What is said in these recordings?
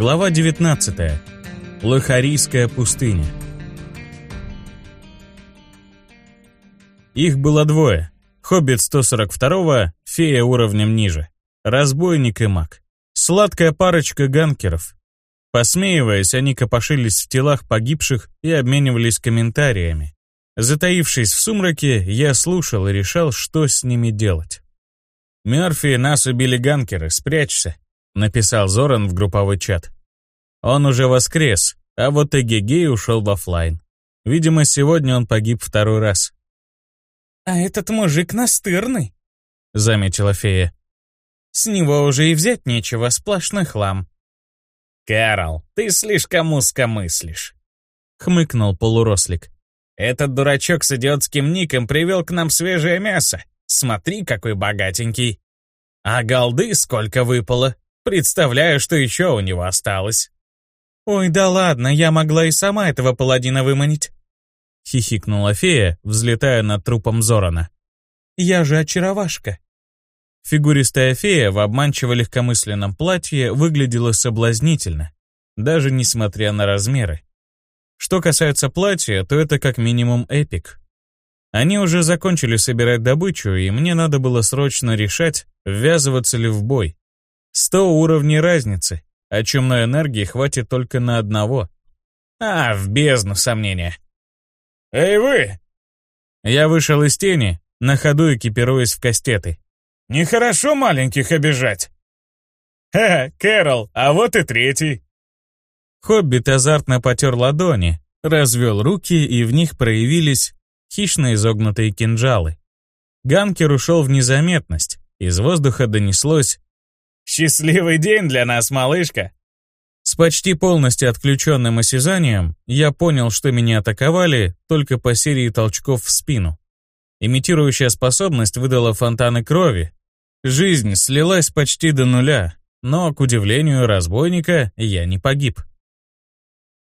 Глава 19. Лохарийская пустыня. Их было двое. Хоббит 142-го, фея уровнем ниже. Разбойник и маг. Сладкая парочка ганкеров. Посмеиваясь, они копошились в телах погибших и обменивались комментариями. Затаившись в сумраке, я слушал и решал, что с ними делать. «Мёрфи, нас убили ганкеры, спрячься», — написал Зоран в групповой чат. Он уже воскрес, а вот Эгегей ушел в офлайн. Видимо, сегодня он погиб второй раз. «А этот мужик настырный», — заметила фея. «С него уже и взять нечего, сплошной хлам». «Кэрол, ты слишком узко мыслишь», — хмыкнул полурослик. «Этот дурачок с идиотским ником привел к нам свежее мясо. Смотри, какой богатенький. А голды сколько выпало. Представляю, что еще у него осталось. «Ой, да ладно, я могла и сама этого паладина выманить», — хихикнула фея, взлетая над трупом Зорана. «Я же очаровашка». Фигуристая фея в обманчиво легкомысленном платье выглядела соблазнительно, даже несмотря на размеры. Что касается платья, то это как минимум эпик. Они уже закончили собирать добычу, и мне надо было срочно решать, ввязываться ли в бой. Сто уровней разницы, а чумной энергии хватит только на одного. А, в бездну сомнения. «Эй вы!» Я вышел из тени, на ходу экипируясь в кастеты. «Нехорошо маленьких обижать!» «Ха, Кэрол, а вот и третий!» Хоббит азартно потер ладони, развел руки, и в них проявились хищно изогнутые кинжалы. Ганкер ушел в незаметность, из воздуха донеслось Счастливый день для нас, малышка!» С почти полностью отключенным осязанием я понял, что меня атаковали только по серии толчков в спину. Имитирующая способность выдала фонтаны крови. Жизнь слилась почти до нуля, но, к удивлению разбойника, я не погиб.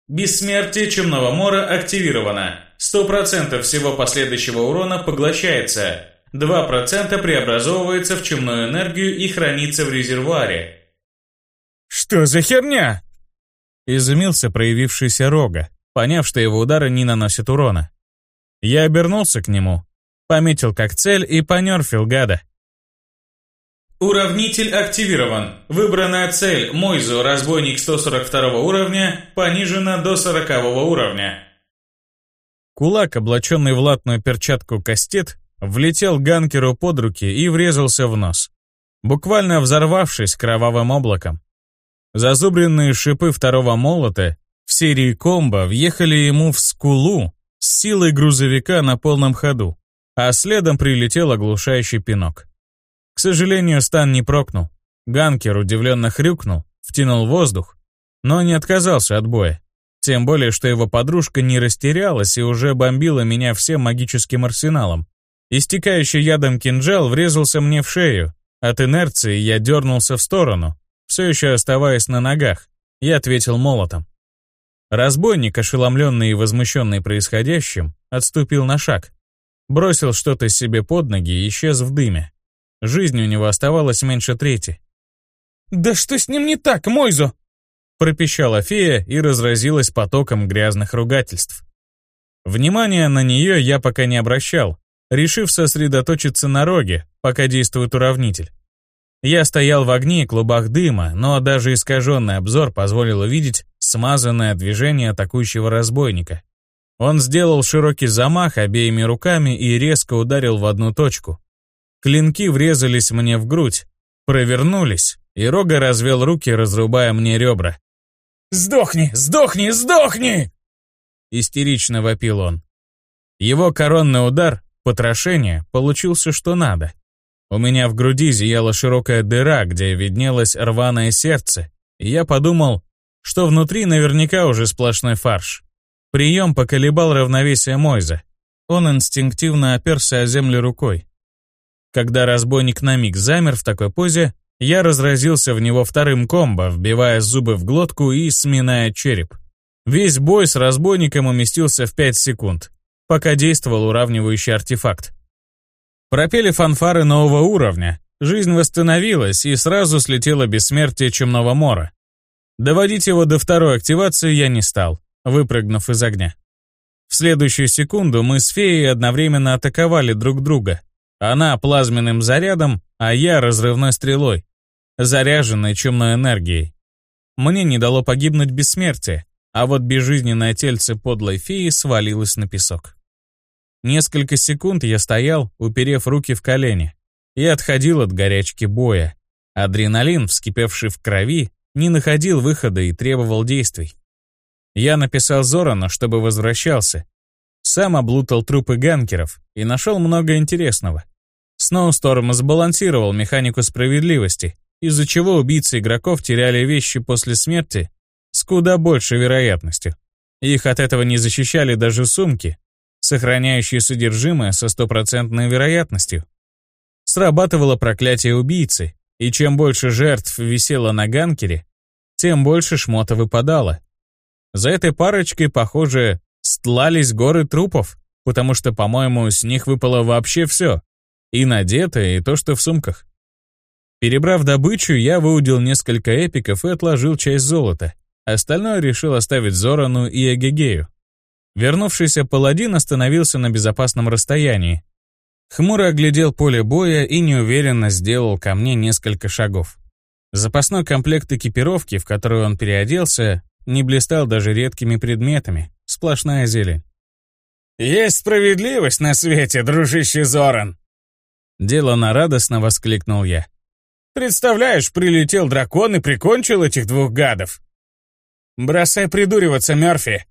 Бессмертие Чумного Мора активировано. 100% всего последующего урона поглощается. 2% преобразовывается в чумную энергию и хранится в резервуаре. «Что за херня?» Изумился проявившийся Рога, поняв, что его удары не наносят урона. Я обернулся к нему, пометил как цель и понерфил гада. Уравнитель активирован. Выбранная цель Мойзу, разбойник 142 уровня, понижена до 40 уровня. Кулак, облаченный в латную перчатку кастет, влетел ганкеру под руки и врезался в нос, буквально взорвавшись кровавым облаком. Зазубренные шипы второго молота в серии комбо въехали ему в скулу с силой грузовика на полном ходу, а следом прилетел оглушающий пинок. К сожалению, стан не прокнул. Ганкер удивленно хрюкнул, втянул воздух, но не отказался от боя. Тем более, что его подружка не растерялась и уже бомбила меня всем магическим арсеналом, Истекающий ядом кинжал врезался мне в шею. От инерции я дернулся в сторону, все еще оставаясь на ногах, и ответил молотом. Разбойник, ошеломленный и возмущенный происходящим, отступил на шаг. Бросил что-то себе под ноги и исчез в дыме. Жизнь у него оставалась меньше трети. «Да что с ним не так, Мойзо?» пропищала фея и разразилась потоком грязных ругательств. Внимания на нее я пока не обращал, решив сосредоточиться на роге, пока действует уравнитель. Я стоял в огне и клубах дыма, но даже искаженный обзор позволил увидеть смазанное движение атакующего разбойника. Он сделал широкий замах обеими руками и резко ударил в одну точку. Клинки врезались мне в грудь, провернулись, и Рога развел руки, разрубая мне ребра. «Сдохни! Сдохни! Сдохни!» Истерично вопил он. Его коронный удар Потрошение получился что надо. У меня в груди зияла широкая дыра, где виднелось рваное сердце, и я подумал, что внутри наверняка уже сплошной фарш. Прием поколебал равновесие Мойза. Он инстинктивно оперся о землю рукой. Когда разбойник на миг замер в такой позе, я разразился в него вторым комбо, вбивая зубы в глотку и сминая череп. Весь бой с разбойником уместился в 5 секунд пока действовал уравнивающий артефакт. Пропели фанфары нового уровня, жизнь восстановилась и сразу слетело бессмертие Чумного Мора. Доводить его до второй активации я не стал, выпрыгнув из огня. В следующую секунду мы с феей одновременно атаковали друг друга. Она плазменным зарядом, а я разрывной стрелой, заряженной чумной энергией. Мне не дало погибнуть бессмертие, а вот безжизненное тельце подлой феи свалилось на песок. Несколько секунд я стоял, уперев руки в колени, и отходил от горячки боя. Адреналин, вскипевший в крови, не находил выхода и требовал действий. Я написал Зорану, чтобы возвращался. Сам облутал трупы ганкеров и нашел много интересного. Сноусторм сбалансировал механику справедливости, из-за чего убийцы игроков теряли вещи после смерти с куда большей вероятностью. Их от этого не защищали даже сумки, сохраняющие содержимое со стопроцентной вероятностью. Срабатывало проклятие убийцы, и чем больше жертв висело на ганкере, тем больше шмота выпадало. За этой парочкой, похоже, стлались горы трупов, потому что, по-моему, с них выпало вообще все. И надетое, и то, что в сумках. Перебрав добычу, я выудил несколько эпиков и отложил часть золота. Остальное решил оставить Зорану и Эгегею. Вернувшийся паладин остановился на безопасном расстоянии. Хмуро оглядел поле боя и неуверенно сделал ко мне несколько шагов. Запасной комплект экипировки, в которую он переоделся, не блистал даже редкими предметами, сплошная зелень. «Есть справедливость на свете, дружище Зоран!» Делано радостно воскликнул я. «Представляешь, прилетел дракон и прикончил этих двух гадов!» «Бросай придуриваться, Мёрфи!»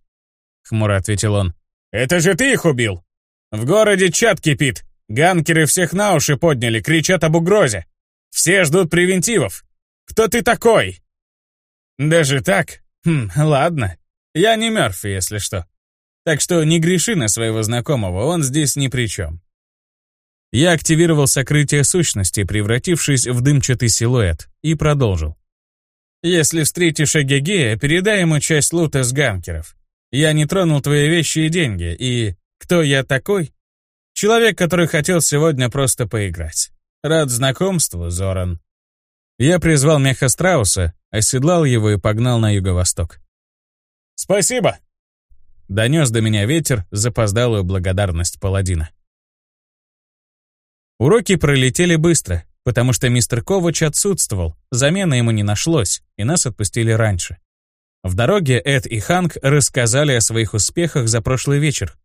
Хмуро ответил он. «Это же ты их убил! В городе чат кипит! Ганкеры всех на уши подняли, кричат об угрозе! Все ждут превентивов! Кто ты такой?» «Даже так? Хм, ладно. Я не Мёрфи, если что. Так что не греши на своего знакомого, он здесь ни при чем. Я активировал сокрытие сущности, превратившись в дымчатый силуэт, и продолжил. Если встретишь Эгегея, передай ему часть лута с ганкеров. Я не тронул твои вещи и деньги, и кто я такой? Человек, который хотел сегодня просто поиграть. Рад знакомству, Зоран. Я призвал меха страуса, оседлал его и погнал на юго-восток. «Спасибо!» Донес до меня ветер запоздалую благодарность паладина. Уроки пролетели быстро, потому что мистер Ковач отсутствовал, замены ему не нашлось, и нас отпустили раньше. В дороге Эд и Ханк рассказали о своих успехах за прошлый вечер.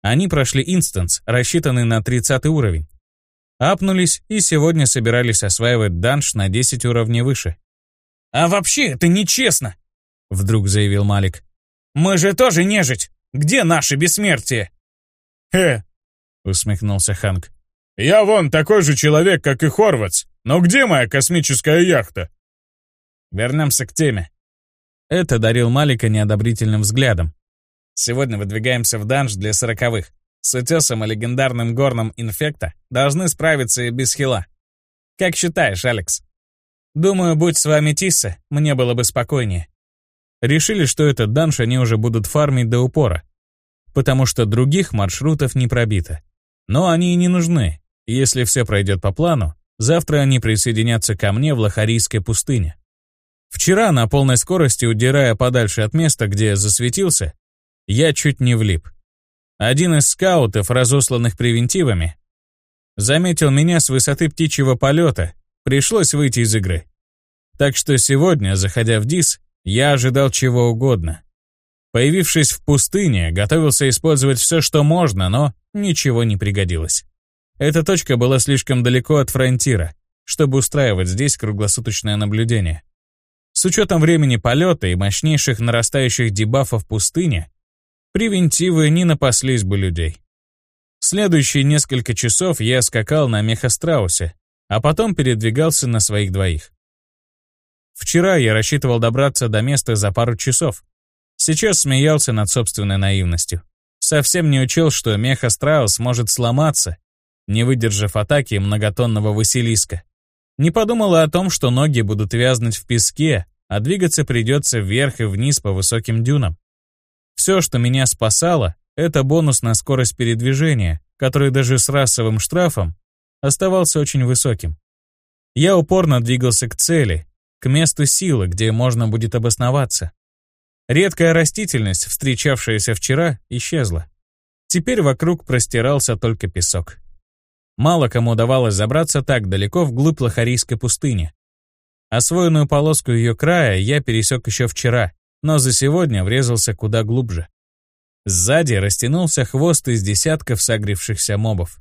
Они прошли инстанс, рассчитанный на 30 уровень. Апнулись и сегодня собирались осваивать данж на 10 уровней выше. «А вообще это нечестно!» — вдруг заявил Малик. «Мы же тоже нежить! Где наше бессмертие?» «Хе!» — усмехнулся Ханк. «Я вон такой же человек, как и Хорватс, но где моя космическая яхта?» Вернемся к теме. Это дарил Малика неодобрительным взглядом. Сегодня выдвигаемся в данж для сороковых. С утесом и легендарным горном инфекта должны справиться и без хила. Как считаешь, Алекс? Думаю, будь с вами Тисса, мне было бы спокойнее. Решили, что этот данж они уже будут фармить до упора, потому что других маршрутов не пробито. Но они и не нужны. Если все пройдет по плану, завтра они присоединятся ко мне в Лохарийской пустыне. Вчера, на полной скорости, удирая подальше от места, где засветился, я чуть не влип. Один из скаутов, разосланных превентивами, заметил меня с высоты птичьего полета, пришлось выйти из игры. Так что сегодня, заходя в ДИС, я ожидал чего угодно. Появившись в пустыне, готовился использовать все, что можно, но ничего не пригодилось. Эта точка была слишком далеко от фронтира, чтобы устраивать здесь круглосуточное наблюдение. С учетом времени полета и мощнейших нарастающих дебафов в пустыне, превентивы не напаслись бы людей. Следующие несколько часов я скакал на мехастраусе, а потом передвигался на своих двоих. Вчера я рассчитывал добраться до места за пару часов. Сейчас смеялся над собственной наивностью. Совсем не учел, что мехастраус может сломаться, не выдержав атаки многотонного Василиска. Не подумала о том, что ноги будут вязнуть в песке, а двигаться придется вверх и вниз по высоким дюнам. Все, что меня спасало, это бонус на скорость передвижения, который даже с расовым штрафом оставался очень высоким. Я упорно двигался к цели, к месту силы, где можно будет обосноваться. Редкая растительность, встречавшаяся вчера, исчезла. Теперь вокруг простирался только песок. Мало кому удавалось забраться так далеко вглубь Лохарийской пустыни. Освоенную полоску ее края я пересек еще вчера, но за сегодня врезался куда глубже. Сзади растянулся хвост из десятков согревшихся мобов.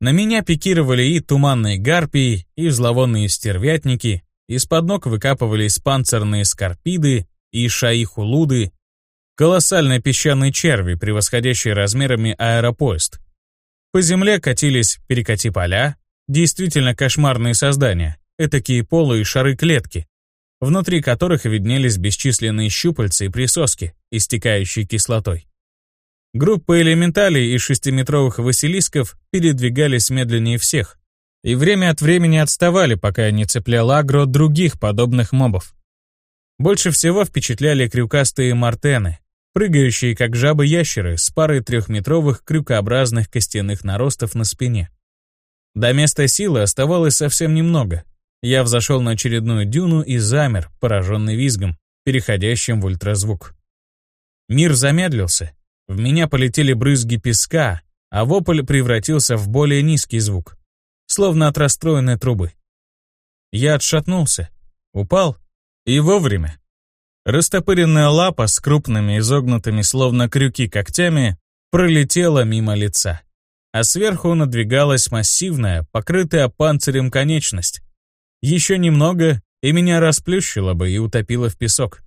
На меня пикировали и туманные гарпии, и зловонные стервятники, из-под ног выкапывались панцирные скорпиды и шаихулуды, колоссальные песчаные черви, превосходящие размерами аэропоезд. По земле катились перекати-поля, действительно кошмарные создания, этакие полые шары-клетки, внутри которых виднелись бесчисленные щупальца и присоски, истекающие кислотой. Группа элементалей и шестиметровых василисков передвигались медленнее всех, и время от времени отставали, пока не цеплял агро других подобных мобов. Больше всего впечатляли крюкастые мартены, прыгающие как жабы-ящеры с парой трехметровых крюкообразных костяных наростов на спине. До места силы оставалось совсем немного. Я взошел на очередную дюну и замер, пораженный визгом, переходящим в ультразвук. Мир замедлился, в меня полетели брызги песка, а вопль превратился в более низкий звук, словно от расстроенной трубы. Я отшатнулся, упал и вовремя. Растопыренная лапа с крупными изогнутыми словно крюки когтями пролетела мимо лица, а сверху надвигалась массивная, покрытая панцирем конечность. Еще немного, и меня расплющило бы и утопило в песок.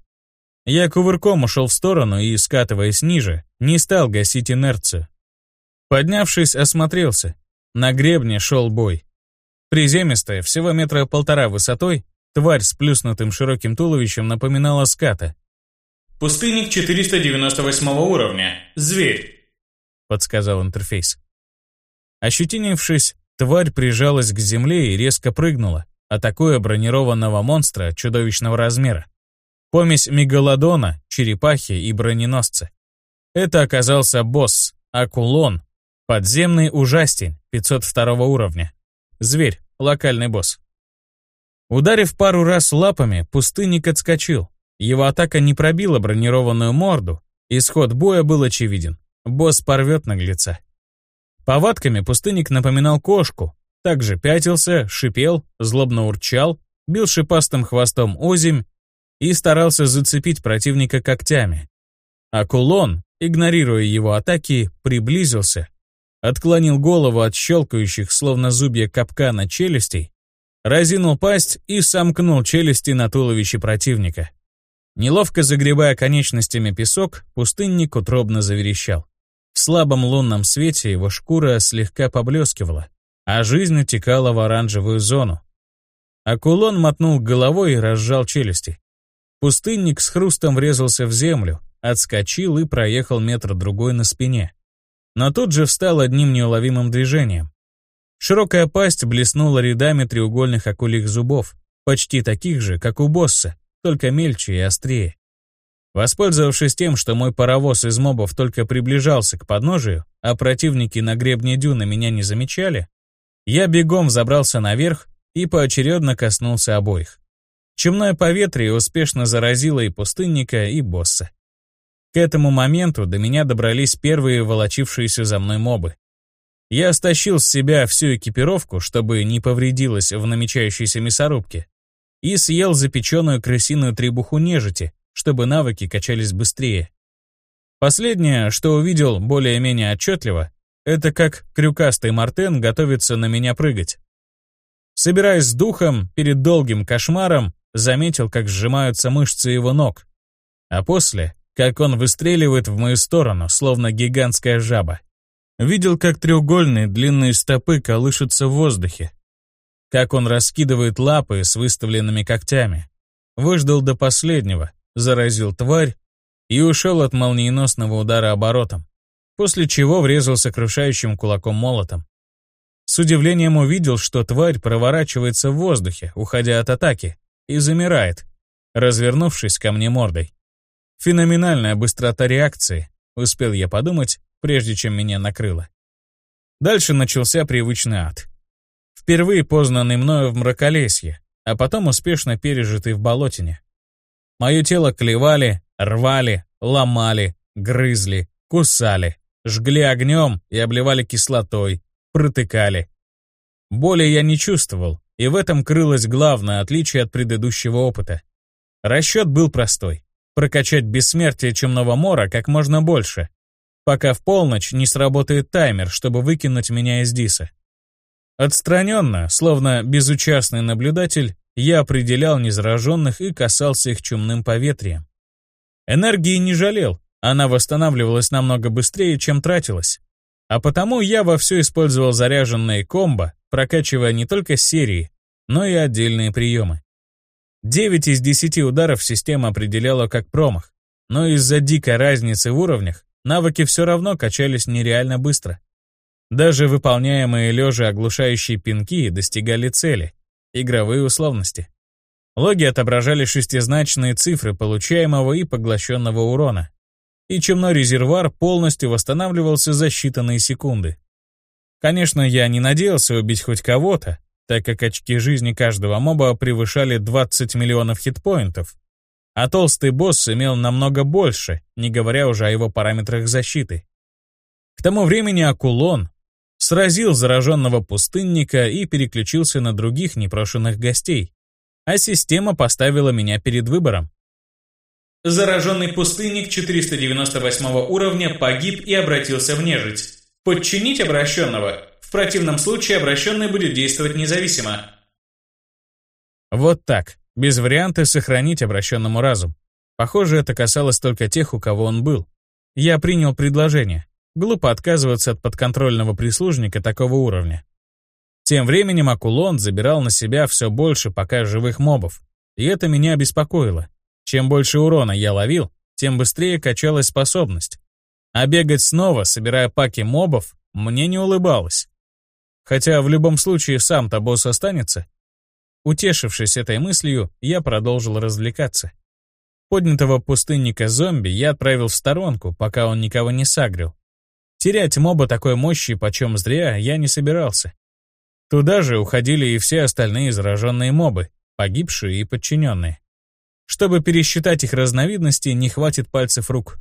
Я кувырком ушел в сторону и, скатываясь ниже, не стал гасить инерцию. Поднявшись, осмотрелся. На гребне шел бой. Приземистая, всего метра полтора высотой, тварь с плюснутым широким туловищем напоминала ската. «Пустынник 498 уровня. Зверь», — подсказал интерфейс. Ощетинившись, тварь прижалась к земле и резко прыгнула, атакуя бронированного монстра чудовищного размера. Помесь мегалодона, черепахи и броненосца. Это оказался босс, Акулон, подземный ужастень 502 уровня. Зверь, локальный босс. Ударив пару раз лапами, пустынник отскочил. Его атака не пробила бронированную морду, исход боя был очевиден. Босс порвет наглеца. Повадками пустынник напоминал кошку, также пятился, шипел, злобно урчал, бил шипастым хвостом озимь и старался зацепить противника когтями. А кулон, игнорируя его атаки, приблизился, отклонил голову от щелкающих, словно зубья капкана челюстей, разинул пасть и сомкнул челюсти на туловище противника. Неловко загребая конечностями песок, пустынник утробно заверещал. В слабом лунном свете его шкура слегка поблескивала, а жизнь утекала в оранжевую зону. Акулон мотнул головой и разжал челюсти. Пустынник с хрустом врезался в землю, отскочил и проехал метр-другой на спине. Но тут же встал одним неуловимым движением. Широкая пасть блеснула рядами треугольных акульих зубов, почти таких же, как у босса, только мельче и острее. Воспользовавшись тем, что мой паровоз из мобов только приближался к подножию, а противники на гребне дюны меня не замечали, я бегом забрался наверх и поочередно коснулся обоих. Чумное поветрие успешно заразило и пустынника, и босса. К этому моменту до меня добрались первые волочившиеся за мной мобы. Я стащил с себя всю экипировку, чтобы не повредилась в намечающейся мясорубке, и съел запеченную крысиную требуху нежити, чтобы навыки качались быстрее. Последнее, что увидел более-менее отчетливо, это как крюкастый мартен готовится на меня прыгать. Собираясь с духом, перед долгим кошмаром, заметил, как сжимаются мышцы его ног. А после, как он выстреливает в мою сторону, словно гигантская жаба. Видел, как треугольные длинные стопы колышутся в воздухе. Как он раскидывает лапы с выставленными когтями. Выждал до последнего, заразил тварь и ушел от молниеносного удара оборотом, после чего врезал сокрушающим кулаком молотом. С удивлением увидел, что тварь проворачивается в воздухе, уходя от атаки, и замирает, развернувшись ко мне мордой. Феноменальная быстрота реакции, успел я подумать, прежде чем меня накрыло. Дальше начался привычный ад. Впервые познанный мною в мраколесье, а потом успешно пережитый в болотине. Мое тело клевали, рвали, ломали, грызли, кусали, жгли огнем и обливали кислотой, протыкали. Боли я не чувствовал, и в этом крылось главное отличие от предыдущего опыта. Расчет был простой. Прокачать бессмертие Чумного Мора как можно больше, пока в полночь не сработает таймер, чтобы выкинуть меня из Диса. Отстраненно, словно безучастный наблюдатель, я определял незараженных и касался их чумным поветрием. Энергии не жалел, она восстанавливалась намного быстрее, чем тратилась. А потому я вовсю использовал заряженные комбо, прокачивая не только серии, но и отдельные приемы. 9 из 10 ударов система определяла как промах, но из-за дикой разницы в уровнях навыки все равно качались нереально быстро. Даже выполняемые лежа оглушающие пинки достигали цели, игровые условности. Логи отображали шестизначные цифры получаемого и поглощенного урона. И чумной резервуар полностью восстанавливался за считанные секунды. Конечно, я не надеялся убить хоть кого-то, так как очки жизни каждого моба превышали 20 миллионов хитпоинтов, а толстый босс имел намного больше, не говоря уже о его параметрах защиты. К тому времени Акулон сразил зараженного пустынника и переключился на других непрошенных гостей, а система поставила меня перед выбором. Зараженный пустынник 498 уровня погиб и обратился в нежить. Подчинить обращенного. В противном случае обращенный будет действовать независимо. Вот так, без варианта сохранить обращенному разум. Похоже, это касалось только тех, у кого он был. Я принял предложение. Глупо отказываться от подконтрольного прислужника такого уровня. Тем временем Акулон забирал на себя все больше пока живых мобов, и это меня беспокоило. Чем больше урона я ловил, тем быстрее качалась способность. А бегать снова, собирая паки мобов, мне не улыбалось. Хотя в любом случае сам-то босс останется. Утешившись этой мыслью, я продолжил развлекаться. Поднятого пустынника зомби я отправил в сторонку, пока он никого не сагрил. Терять моба такой мощи почем зря я не собирался. Туда же уходили и все остальные зараженные мобы, погибшие и подчиненные. Чтобы пересчитать их разновидности, не хватит пальцев рук.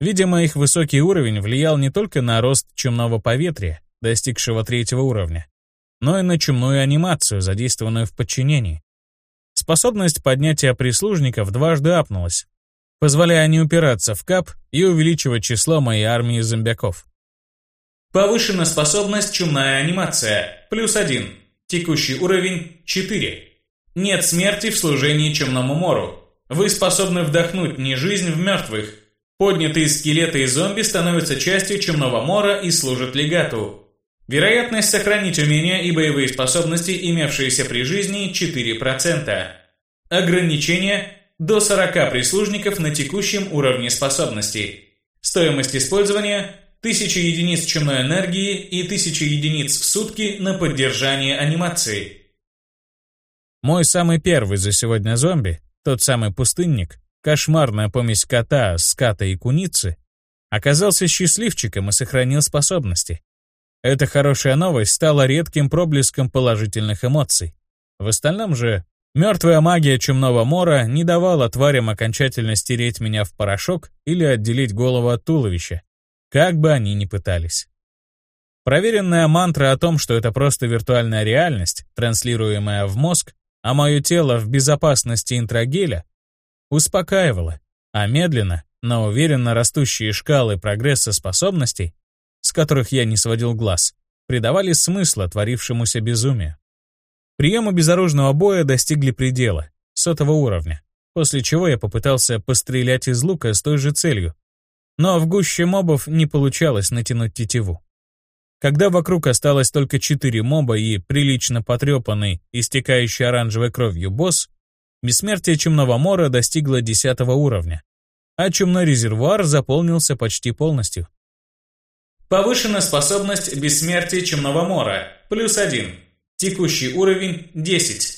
Видимо, их высокий уровень влиял не только на рост чумного поветрия, достигшего третьего уровня, но и на чумную анимацию, задействованную в подчинении. Способность поднятия прислужников дважды апнулась, позволяя не упираться в кап и увеличивать число моей армии зомбяков. Повышена способность «Чумная анимация» плюс 1. Текущий уровень 4. Нет смерти в служении Чумному Мору. Вы способны вдохнуть не жизнь в мертвых. Поднятые скелеты и зомби становятся частью Чумного Мора и служат легату. Вероятность сохранить умения и боевые способности, имевшиеся при жизни, 4%. Ограничение до 40 прислужников на текущем уровне способностей. Стоимость использования 1000 единиц чумной энергии и 1000 единиц в сутки на поддержание анимации. Мой самый первый за сегодня зомби, тот самый пустынник, кошмарная помесь кота, ската и куницы, оказался счастливчиком и сохранил способности. Эта хорошая новость стала редким проблеском положительных эмоций. В остальном же, мертвая магия Чумного Мора не давала тварям окончательно стереть меня в порошок или отделить голову от туловища, как бы они ни пытались. Проверенная мантра о том, что это просто виртуальная реальность, транслируемая в мозг, а мое тело в безопасности интрагеля, успокаивала, а медленно, но уверенно растущие шкалы прогресса способностей, которых я не сводил глаз, придавали смысла творившемуся безумию. Приемы безоружного боя достигли предела, сотого уровня, после чего я попытался пострелять из лука с той же целью, но в гуще мобов не получалось натянуть тетиву. Когда вокруг осталось только четыре моба и прилично потрепанный, истекающий оранжевой кровью босс, бессмертие Чумного Мора достигло десятого уровня, а Чумной резервуар заполнился почти полностью. Повышена способность бессмертия Чумного Мора, плюс один. Текущий уровень 10.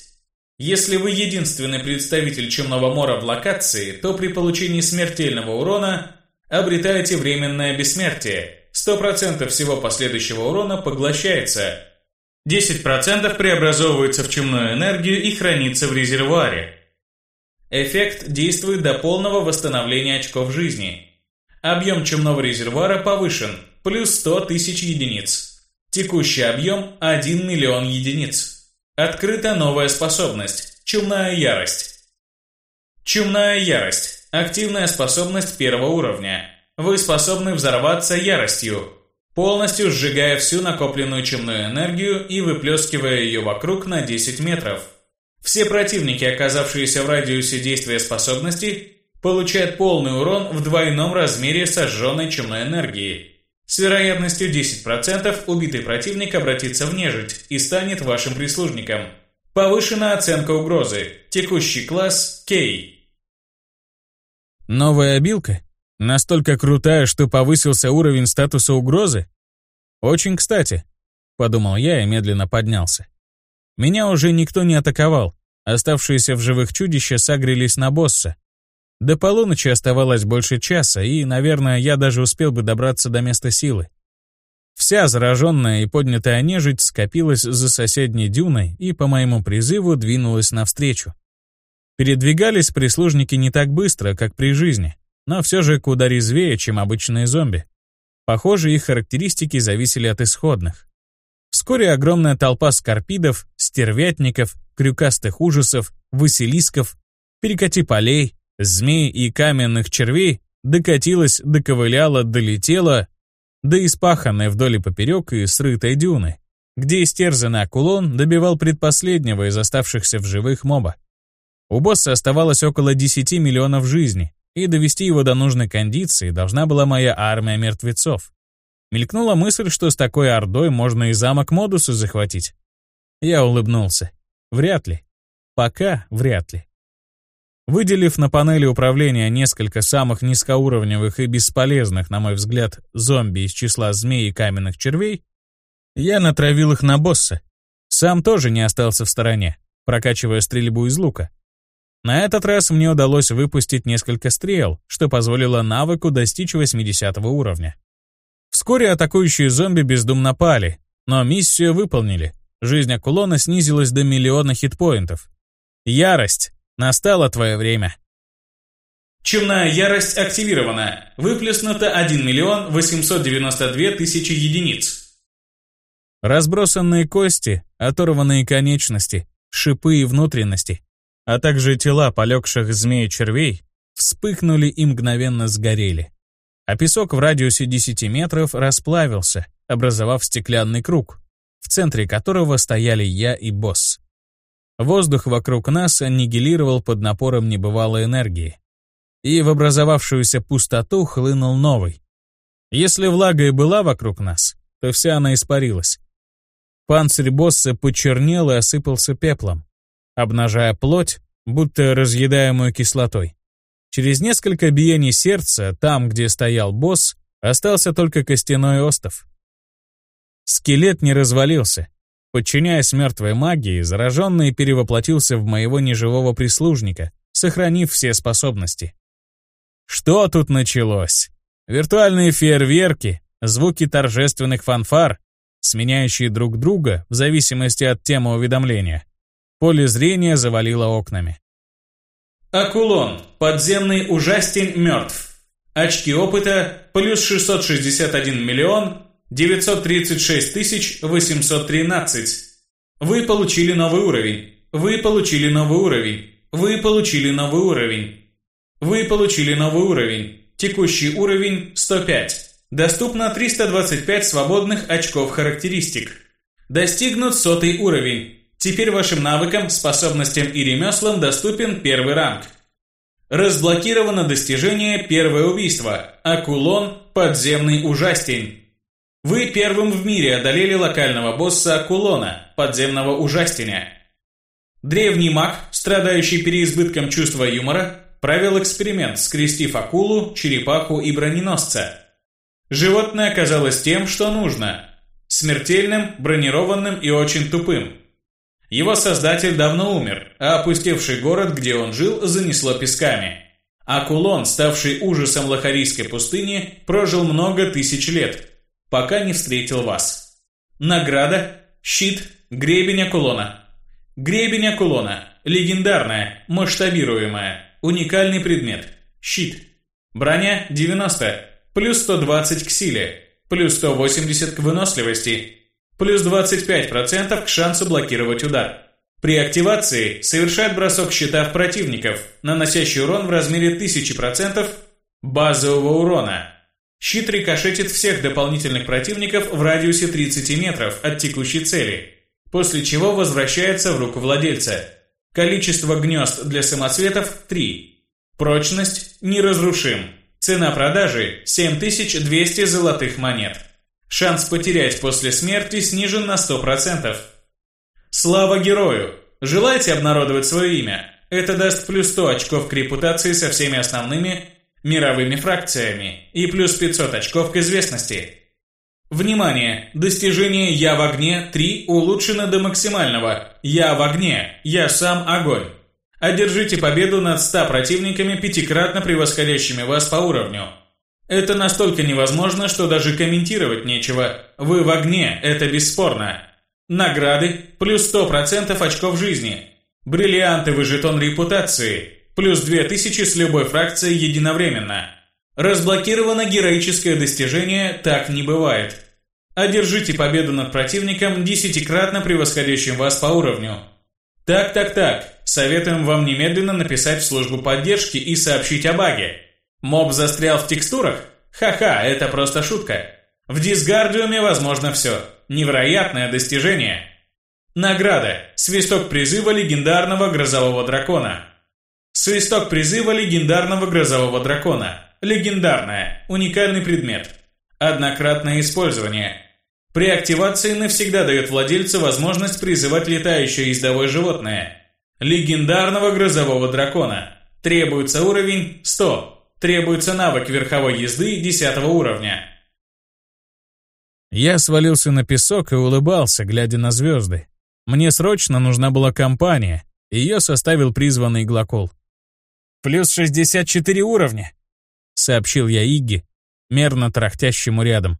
Если вы единственный представитель Чумного Мора в локации, то при получении смертельного урона Обретаете временное бессмертие. 100% всего последующего урона поглощается. 10% преобразовывается в чумную энергию и хранится в резервуаре. Эффект действует до полного восстановления очков жизни. Объем чумного резервуара повышен, плюс 100 тысяч единиц. Текущий объем 1 миллион единиц. Открыта новая способность – чумная ярость. Чумная ярость – активная способность первого уровня. Вы способны взорваться яростью, полностью сжигая всю накопленную чумную энергию и выплескивая ее вокруг на 10 метров. Все противники, оказавшиеся в радиусе действия способности, получают полный урон в двойном размере сожженной чумной энергии. С вероятностью 10% убитый противник обратится в нежить и станет вашим прислужником. Повышена оценка угрозы. Текущий класс K. Новая обилка? Настолько крутая, что повысился уровень статуса угрозы? Очень кстати, подумал я и медленно поднялся. Меня уже никто не атаковал. Оставшиеся в живых чудища сагрились на босса. До полуночи оставалось больше часа, и, наверное, я даже успел бы добраться до места силы. Вся зараженная и поднятая нежить скопилась за соседней дюной и по моему призыву двинулась навстречу. Передвигались прислужники не так быстро, как при жизни но все же куда резвее, чем обычные зомби. Похоже, их характеристики зависели от исходных. Вскоре огромная толпа скорпидов, стервятников, крюкастых ужасов, василисков, перекати полей, змей и каменных червей докатилась, доковыляла, долетела до испаханной вдоль и поперек и срытой дюны, где истерзанный акулон добивал предпоследнего из оставшихся в живых моба. У босса оставалось около 10 миллионов жизней, и довести его до нужной кондиции должна была моя армия мертвецов. Мелькнула мысль, что с такой ордой можно и замок Модуса захватить. Я улыбнулся. Вряд ли. Пока вряд ли. Выделив на панели управления несколько самых низкоуровневых и бесполезных, на мой взгляд, зомби из числа змей и каменных червей, я натравил их на босса. Сам тоже не остался в стороне, прокачивая стрельбу из лука. На этот раз мне удалось выпустить несколько стрел, что позволило навыку достичь 80 уровня. Вскоре атакующие зомби бездумно пали, но миссию выполнили. Жизнь Акулона снизилась до миллиона хитпоинтов. Ярость! Настало твое время. Чумная ярость активирована. Выплеснуто 1 миллион 892 тысячи единиц. Разбросанные кости, оторванные конечности, шипы и внутренности а также тела полегших змей и червей, вспыхнули и мгновенно сгорели. А песок в радиусе 10 метров расплавился, образовав стеклянный круг, в центре которого стояли я и босс. Воздух вокруг нас аннигилировал под напором небывалой энергии. И в образовавшуюся пустоту хлынул новый. Если влага и была вокруг нас, то вся она испарилась. Панцирь босса почернел и осыпался пеплом обнажая плоть, будто разъедаемую кислотой. Через несколько биений сердца, там, где стоял босс, остался только костяной остов. Скелет не развалился. Подчиняясь мертвой магии, зараженный перевоплотился в моего неживого прислужника, сохранив все способности. Что тут началось? Виртуальные фейерверки, звуки торжественных фанфар, сменяющие друг друга в зависимости от темы уведомления. Поле зрения завалило окнами. Акулон. Подземный ужастень мертв. Очки опыта плюс 661 миллион 936 тысяч 813. Вы получили новый уровень. Вы получили новый уровень. Вы получили новый уровень. Вы получили новый уровень. Текущий уровень 105. Доступно 325 свободных очков характеристик. Достигнут сотый уровень. Теперь вашим навыкам, способностям и ремеслам доступен первый ранг. Разблокировано достижение «Первое убийство» Акулон «Подземный ужастень». Вы первым в мире одолели локального босса Акулона, подземного ужастеня. Древний маг, страдающий переизбытком чувства юмора, провел эксперимент, скрестив акулу, черепаху и броненосца. Животное оказалось тем, что нужно – смертельным, бронированным и очень тупым. Его создатель давно умер, а опустевший город, где он жил, занесло песками. А Кулон, ставший ужасом Лохарийской пустыни, прожил много тысяч лет, пока не встретил вас. Награда щит, гребень Акулона. Гребень Акулона. Легендарная, масштабируемая, уникальный предмет. Щит. Броня 90, плюс 120 к силе, плюс 180 к выносливости, плюс 25% к шансу блокировать удар. При активации совершает бросок щита в противников, наносящий урон в размере 1000% базового урона. Щит рикошетит всех дополнительных противников в радиусе 30 метров от текущей цели, после чего возвращается в руку владельца. Количество гнезд для самоцветов – 3. Прочность – неразрушим. Цена продажи – 7200 золотых монет. Шанс потерять после смерти снижен на 100%. Слава герою! Желаете обнародовать свое имя? Это даст плюс 100 очков к репутации со всеми основными мировыми фракциями и плюс 500 очков к известности. Внимание! Достижение «Я в огне» 3 улучшено до максимального. «Я в огне», «Я сам огонь». Одержите победу над 100 противниками, пятикратно превосходящими вас по уровню. Это настолько невозможно, что даже комментировать нечего. Вы в огне, это бесспорно. Награды – плюс 100% очков жизни. Бриллиантовый жетон репутации – плюс 2000 с любой фракцией единовременно. Разблокировано героическое достижение «Так не бывает». Одержите победу над противником, десятикратно превосходящим вас по уровню. Так-так-так, советуем вам немедленно написать в службу поддержки и сообщить о баге. Моб застрял в текстурах? Ха-ха, это просто шутка. В дисгардиуме возможно все. Невероятное достижение. Награда. Свисток призыва легендарного грозового дракона. Свисток призыва легендарного грозового дракона. Легендарная. Уникальный предмет. Однократное использование. При активации навсегда дает владельцу возможность призывать летающее ездовое животное. Легендарного грозового дракона. Требуется уровень 100. Требуется навык верховой езды 10 уровня. Я свалился на песок и улыбался, глядя на звезды. Мне срочно нужна была компания, ее составил призванный глокол. «Плюс 64 уровня», — сообщил я Игги, мерно трахтящему рядом.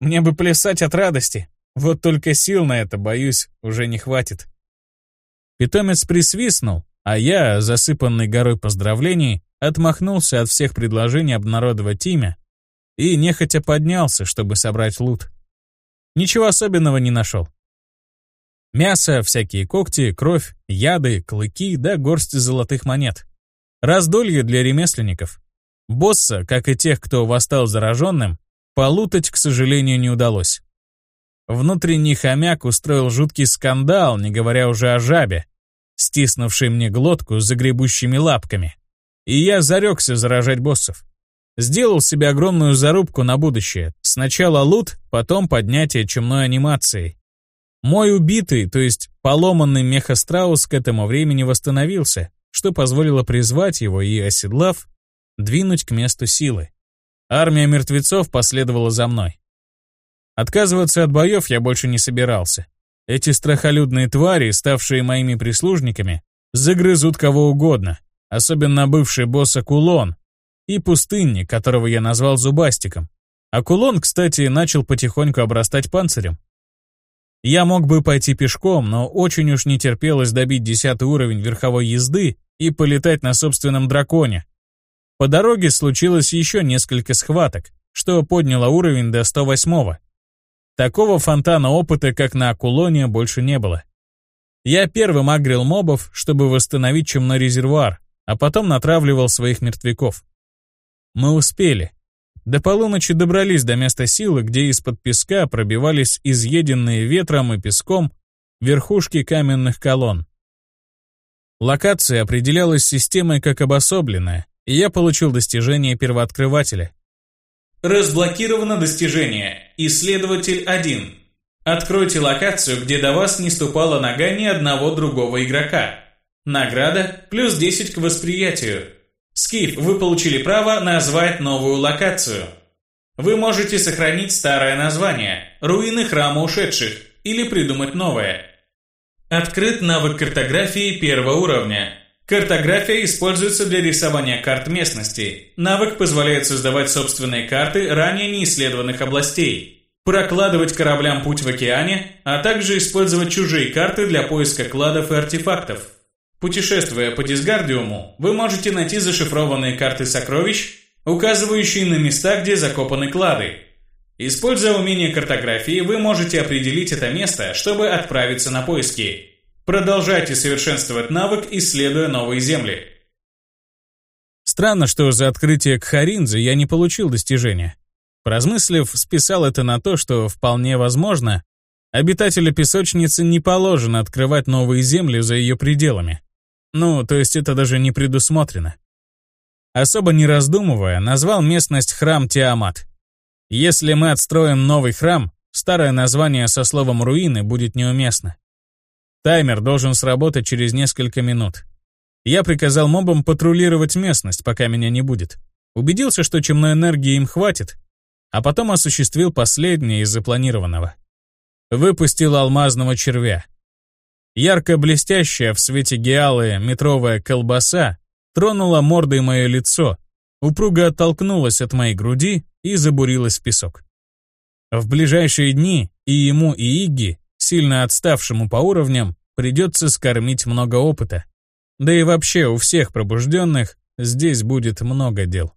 «Мне бы плясать от радости, вот только сил на это, боюсь, уже не хватит». Питомец присвистнул, а я, засыпанный горой поздравлений, отмахнулся от всех предложений обнародовать имя и нехотя поднялся, чтобы собрать лут. Ничего особенного не нашел. Мясо, всякие когти, кровь, яды, клыки да горсть золотых монет. Раздолье для ремесленников. Босса, как и тех, кто восстал зараженным, полутать, к сожалению, не удалось. Внутренний хомяк устроил жуткий скандал, не говоря уже о жабе, стиснувшей мне глотку загребущими лапками. И я зарекся заражать боссов. Сделал себе огромную зарубку на будущее. Сначала лут, потом поднятие чумной анимации. Мой убитый, то есть поломанный мехастраус к этому времени восстановился, что позволило призвать его и, оседлав, двинуть к месту силы. Армия мертвецов последовала за мной. Отказываться от боев я больше не собирался. Эти страхолюдные твари, ставшие моими прислужниками, загрызут кого угодно, особенно бывший босс Акулон, и пустынник, которого я назвал Зубастиком. Акулон, кстати, начал потихоньку обрастать панцирем. Я мог бы пойти пешком, но очень уж не терпелось добить десятый уровень верховой езды и полетать на собственном драконе. По дороге случилось еще несколько схваток, что подняло уровень до 108-го. Такого фонтана опыта, как на Акулоне, больше не было. Я первым агрил мобов, чтобы восстановить чумной резервуар, а потом натравливал своих мертвяков. Мы успели. До полуночи добрались до места силы, где из-под песка пробивались изъеденные ветром и песком верхушки каменных колонн. Локация определялась системой как обособленная, и я получил достижение первооткрывателя. Разблокировано достижение «Исследователь 1». Откройте локацию, где до вас не ступала нога ни одного другого игрока. Награда плюс 10 к восприятию. Скиф, вы получили право назвать новую локацию. Вы можете сохранить старое название «Руины храма ушедших» или придумать новое. Открыт навык картографии первого уровня. Картография используется для рисования карт местности. Навык позволяет создавать собственные карты ранее неисследованных областей. прокладывать кораблям путь в океане, а также использовать чужие карты для поиска кладов и артефактов. Путешествуя по Дисгардиуму, вы можете найти зашифрованные карты сокровищ, указывающие на места, где закопаны клады. Используя умение картографии, вы можете определить это место, чтобы отправиться на поиски. Продолжайте совершенствовать навык, исследуя новые земли. Странно, что за открытие Кхаринзы я не получил достижения. Поразмыслив, списал это на то, что вполне возможно, обитателю песочницы не положено открывать новые земли за ее пределами. Ну, то есть это даже не предусмотрено. Особо не раздумывая, назвал местность храм Тиамат. Если мы отстроим новый храм, старое название со словом «руины» будет неуместно. Таймер должен сработать через несколько минут. Я приказал мобам патрулировать местность, пока меня не будет. Убедился, что чумной энергии им хватит, а потом осуществил последнее из запланированного. Выпустил алмазного червя. Ярко блестящая в свете геалы метровая колбаса тронула мордой мое лицо, упруго оттолкнулась от моей груди и забурилась в песок. В ближайшие дни и ему, и Игги, сильно отставшему по уровням, придется скормить много опыта. Да и вообще у всех пробужденных здесь будет много дел.